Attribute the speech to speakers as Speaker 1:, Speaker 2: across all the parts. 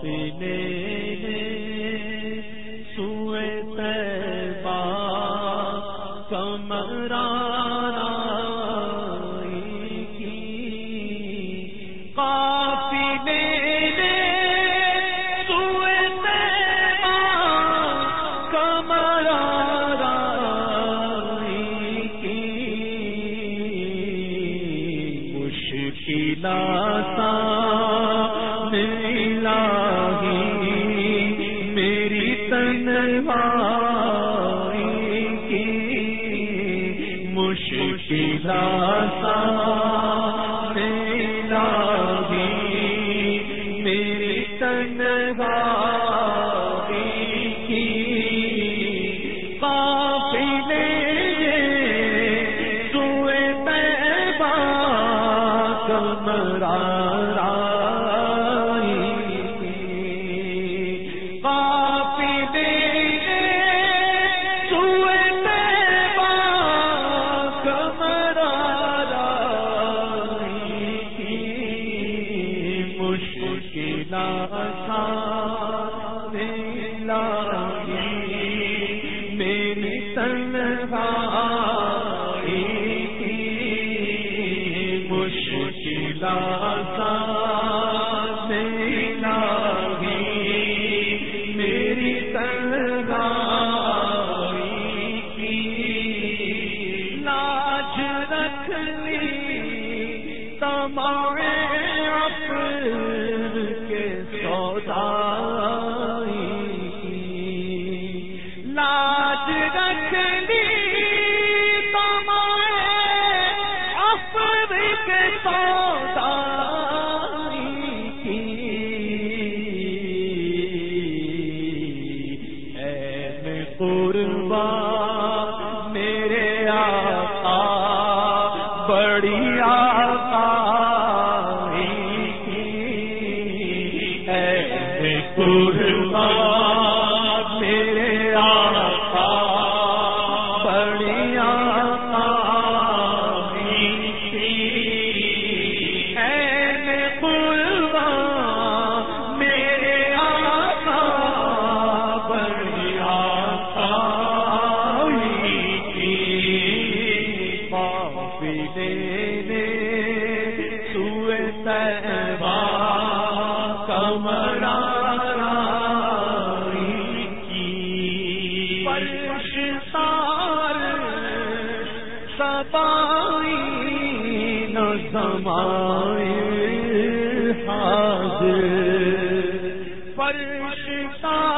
Speaker 1: سینے تنہائی کی مشکلات ماں قربان ملے دے کی۔ پرش سار سپائی نظمائے پرش سار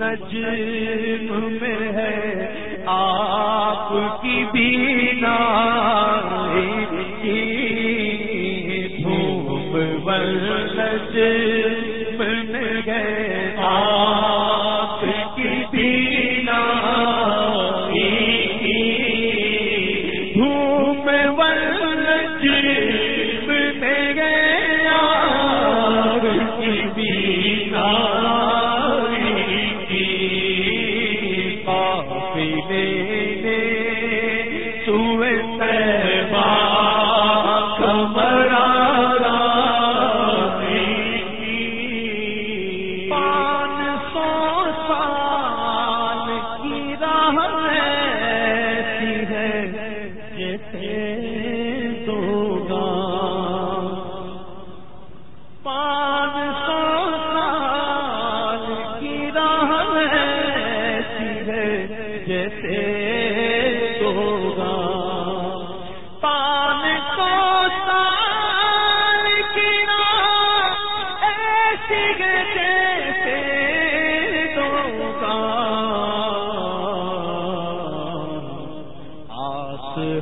Speaker 1: نجم میں ہے آپ کی بینا کی دھوپ نجم فيه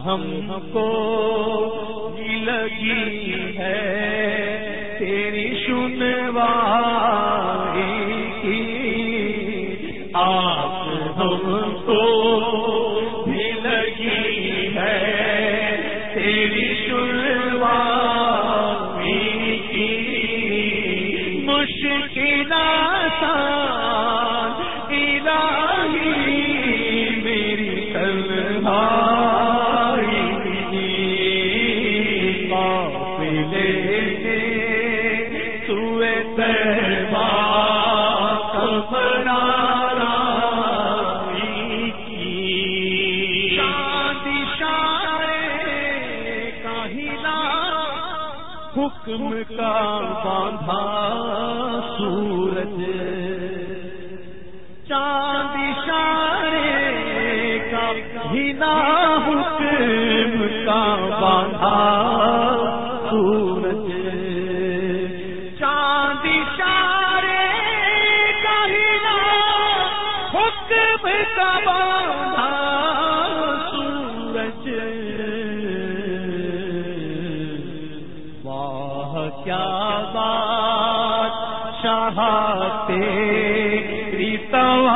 Speaker 1: ہم کو لگی ہے تیری سنوا کی۔ آپ ہم کو بھی لگی ہے تیری سنوا کی۔ مشکل میری تنہا حکم کا باندھا سورج۔ چاند اشارے کا ہنا حکم کا باندھا سورج۔ چاند اشارے کا ہنا حکم کا باندھا کیا بات ریتوا